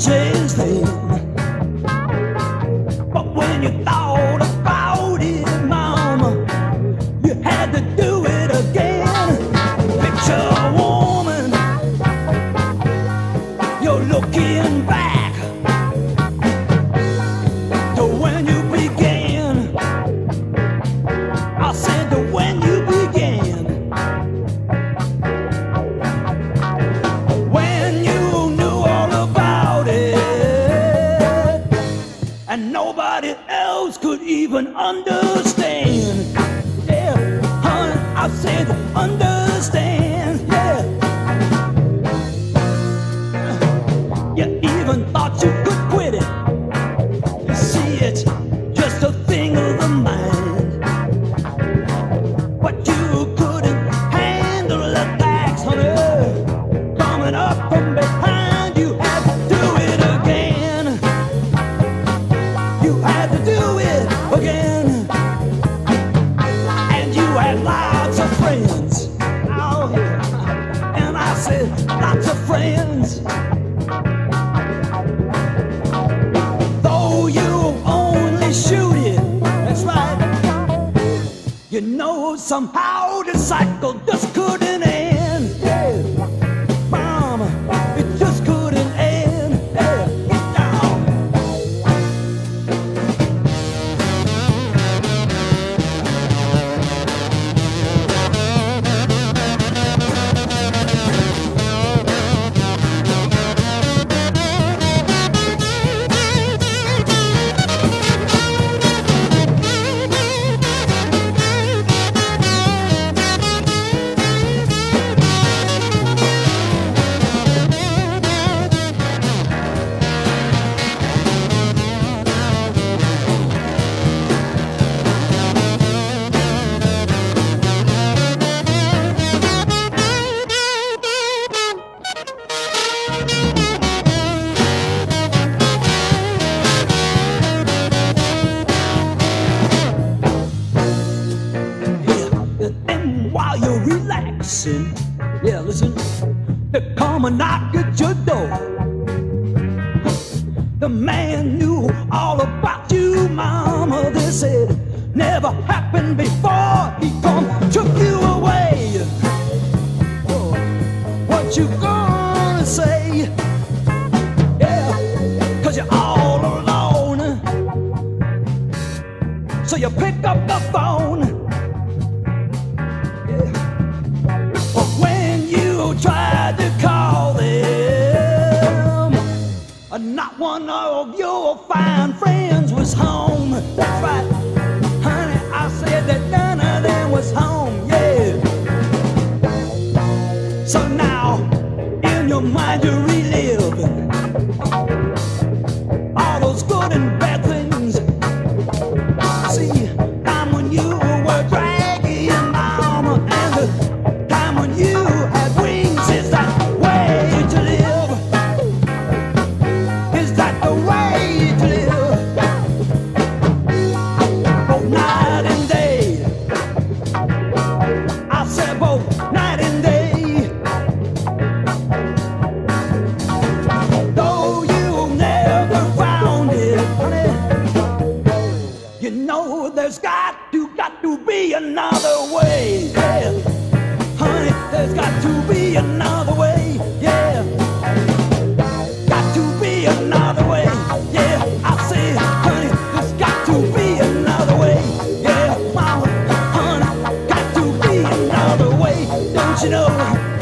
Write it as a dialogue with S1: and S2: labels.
S1: take even understand. Yeah, honey, I said understand. friends. Though you only shoot it, that's right. You know somehow the cycle just couldn't end. listen, yeah, listen. They come and knock at your door. The man knew all about you, mama. They said never happened before. He come took you away. Oh, what you gonna say? Yeah, cause you're all alone. So you pick up the phone. your fine friends was home. That's right, honey. I said that none of them was home. Yeah. So now, in your mind, you're reliving all those good and bad. you know there's got to, got to be another way. Yeah. Honey, there's got to be another way. Yeah. Got to be another way. Yeah. I say, honey, there's got to be another way. Yeah, mama, honey, got to be another way. Don't you know?